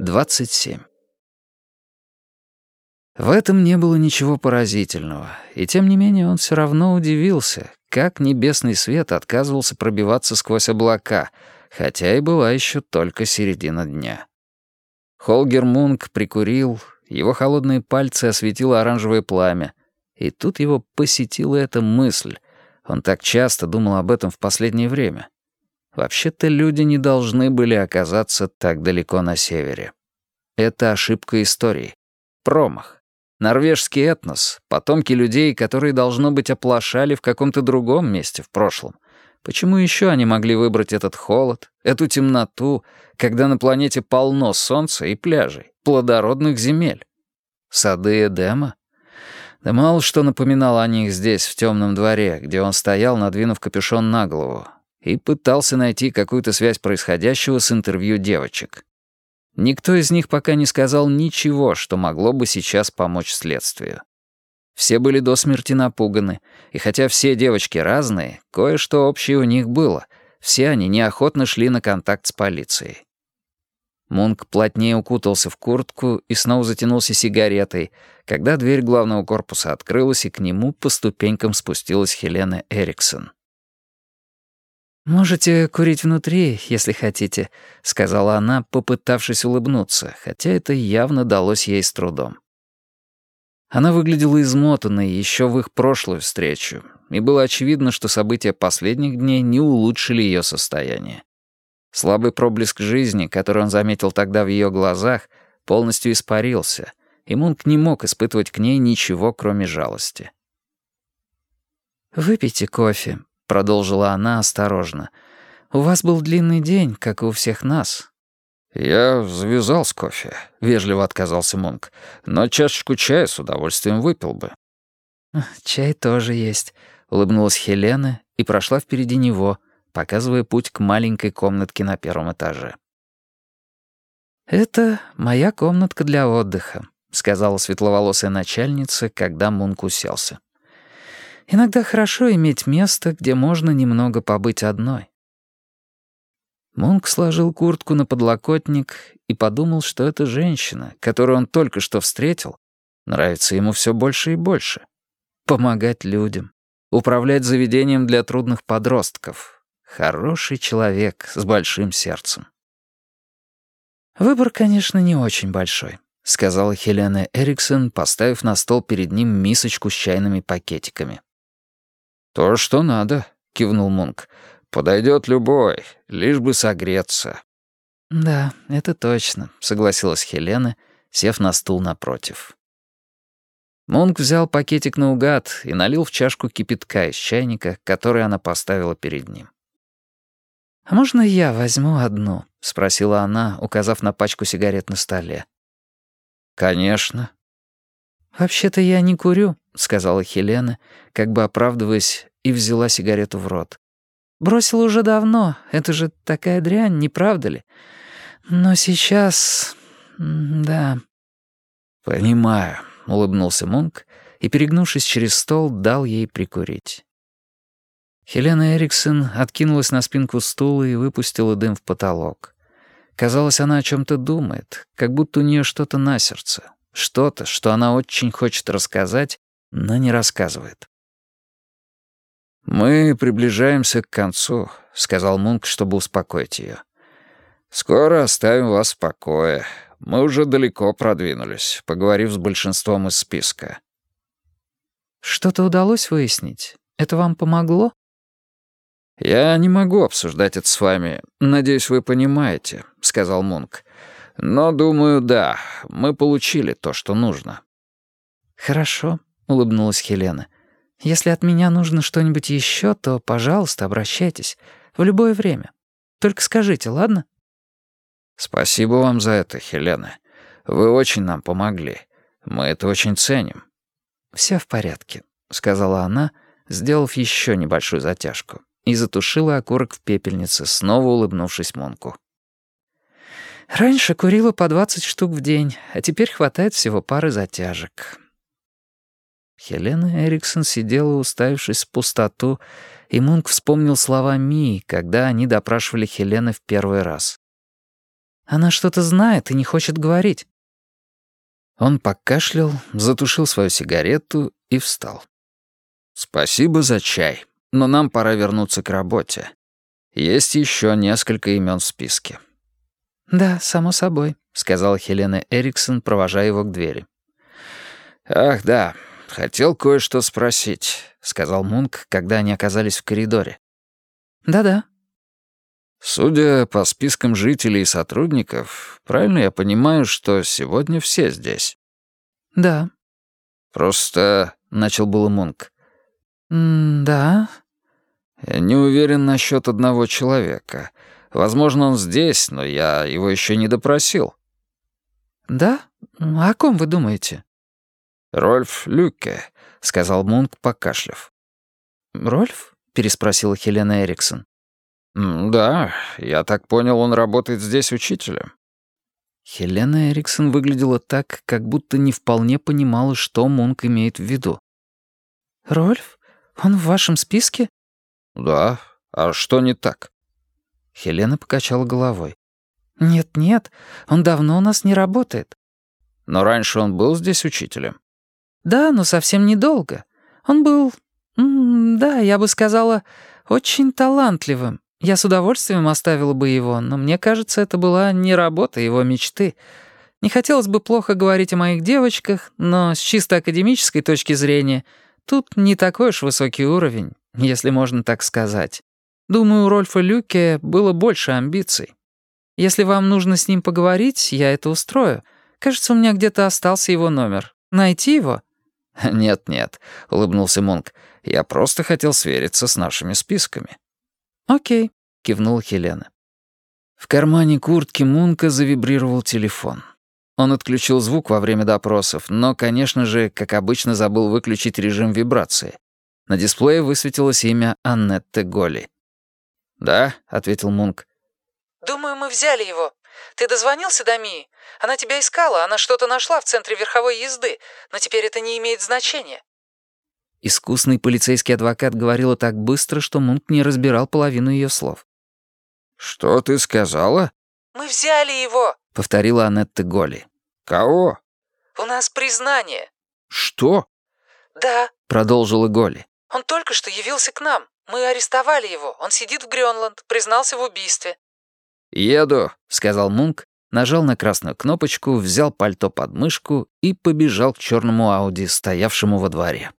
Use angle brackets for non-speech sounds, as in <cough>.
27. В этом не было ничего поразительного, и тем не менее он все равно удивился, как небесный свет отказывался пробиваться сквозь облака, хотя и была еще только середина дня. Холгер Мунк прикурил, его холодные пальцы осветило оранжевое пламя, и тут его посетила эта мысль. Он так часто думал об этом в последнее время. Вообще-то люди не должны были оказаться так далеко на севере. Это ошибка истории. Промах. Норвежский этнос, потомки людей, которые, должно быть, оплошали в каком-то другом месте в прошлом. Почему еще они могли выбрать этот холод, эту темноту, когда на планете полно солнца и пляжей, плодородных земель? Сады Эдема? Да мало что напоминало о них здесь, в темном дворе, где он стоял, надвинув капюшон на голову, и пытался найти какую-то связь происходящего с интервью девочек. Никто из них пока не сказал ничего, что могло бы сейчас помочь следствию. Все были до смерти напуганы, и хотя все девочки разные, кое-что общее у них было. Все они неохотно шли на контакт с полицией. Мунк плотнее укутался в куртку и снова затянулся сигаретой, когда дверь главного корпуса открылась, и к нему по ступенькам спустилась Хелена Эриксон. «Можете курить внутри, если хотите», — сказала она, попытавшись улыбнуться, хотя это явно далось ей с трудом. Она выглядела измотанной еще в их прошлую встречу, и было очевидно, что события последних дней не улучшили ее состояние. Слабый проблеск жизни, который он заметил тогда в ее глазах, полностью испарился, и Мунк не мог испытывать к ней ничего, кроме жалости. «Выпейте кофе», продолжила она осторожно. «У вас был длинный день, как и у всех нас». «Я завязал с кофе», — вежливо отказался Мунк. «Но чашечку чая с удовольствием выпил бы». «Чай тоже есть», — улыбнулась Хелена и прошла впереди него, показывая путь к маленькой комнатке на первом этаже. «Это моя комнатка для отдыха», — сказала светловолосая начальница, когда Мунк уселся. Иногда хорошо иметь место, где можно немного побыть одной. Мунк сложил куртку на подлокотник и подумал, что эта женщина, которую он только что встретил, нравится ему все больше и больше. Помогать людям, управлять заведением для трудных подростков. Хороший человек с большим сердцем. «Выбор, конечно, не очень большой», — сказала Хелена Эриксон, поставив на стол перед ним мисочку с чайными пакетиками. «То, что надо», — кивнул Мунк. «Подойдет любой, лишь бы согреться». «Да, это точно», — согласилась Хелена, сев на стул напротив. Мунк взял пакетик наугад и налил в чашку кипятка из чайника, который она поставила перед ним. «А можно я возьму одну?» — спросила она, указав на пачку сигарет на столе. «Конечно». «Вообще-то я не курю», — сказала Хелена, как бы оправдываясь, и взяла сигарету в рот. «Бросила уже давно. Это же такая дрянь, не правда ли? Но сейчас... да...» «Понимаю», — улыбнулся Мунк и, перегнувшись через стол, дал ей прикурить. Хелена Эриксон откинулась на спинку стула и выпустила дым в потолок. Казалось, она о чем то думает, как будто у нее что-то на сердце, что-то, что она очень хочет рассказать, но не рассказывает. «Мы приближаемся к концу», — сказал Мунк, чтобы успокоить ее. «Скоро оставим вас в покое. Мы уже далеко продвинулись, поговорив с большинством из списка». «Что-то удалось выяснить? Это вам помогло?» «Я не могу обсуждать это с вами. Надеюсь, вы понимаете», — сказал Мунк. «Но, думаю, да, мы получили то, что нужно». «Хорошо», — улыбнулась Хелена. Если от меня нужно что-нибудь еще, то, пожалуйста, обращайтесь. В любое время. Только скажите, ладно?» «Спасибо вам за это, Хелена. Вы очень нам помогли. Мы это очень ценим». «Все в порядке», — сказала она, сделав еще небольшую затяжку, и затушила окурок в пепельнице, снова улыбнувшись Монку. «Раньше курила по двадцать штук в день, а теперь хватает всего пары затяжек. Хелена Эриксон сидела, уставившись в пустоту, и Мунк вспомнил слова Ми, когда они допрашивали Хелены в первый раз. Она что-то знает и не хочет говорить». Он покашлял, затушил свою сигарету и встал. «Спасибо за чай, но нам пора вернуться к работе. Есть еще несколько имен в списке». «Да, само собой», — сказала Хелена Эриксон, провожая его к двери. «Ах, да, хотел кое-что спросить», — сказал Мунк, когда они оказались в коридоре. «Да-да». «Судя по спискам жителей и сотрудников, правильно я понимаю, что сегодня все здесь?» «Да». «Просто...» — начал было Мунк. «Да». «Я не уверен насчет одного человека. Возможно, он здесь, но я его еще не допросил». «Да? О ком вы думаете?» «Рольф Люке», — сказал Мунк, покашляв. «Рольф?» — переспросила Хелена Эриксон. «Да, я так понял, он работает здесь учителем». Хелена Эриксон выглядела так, как будто не вполне понимала, что Мунк имеет в виду. «Рольф? Он в вашем списке?» «Да. А что не так?» Хелена покачала головой. «Нет-нет, он давно у нас не работает». «Но раньше он был здесь учителем?» «Да, но совсем недолго. Он был, да, я бы сказала, очень талантливым. Я с удовольствием оставила бы его, но мне кажется, это была не работа его мечты. Не хотелось бы плохо говорить о моих девочках, но с чисто академической точки зрения тут не такой уж высокий уровень, если можно так сказать. Думаю, у Рольфа Люке было больше амбиций. Если вам нужно с ним поговорить, я это устрою. Кажется, у меня где-то остался его номер. Найти его?» <laughs> «Нет-нет», — улыбнулся Монк. «Я просто хотел свериться с нашими списками». «Окей», — кивнула Хелена. В кармане куртки Мунка завибрировал телефон. Он отключил звук во время допросов, но, конечно же, как обычно, забыл выключить режим вибрации. На дисплее высветилось имя Аннетты Голли. «Да», — ответил Мунк. «Думаю, мы взяли его. Ты дозвонился до Мии? Она тебя искала, она что-то нашла в центре верховой езды, но теперь это не имеет значения». Искусный полицейский адвокат говорила так быстро, что Мунк не разбирал половину ее слов. «Что ты сказала?» «Мы взяли его», — повторила Анетта Голли. «Кого?» «У нас признание». «Что?» «Да», — продолжила Голли. «Он только что явился к нам. Мы арестовали его. Он сидит в Грёнланд, признался в убийстве». «Еду», — сказал Мунк, нажал на красную кнопочку, взял пальто под мышку и побежал к черному Ауди, стоявшему во дворе.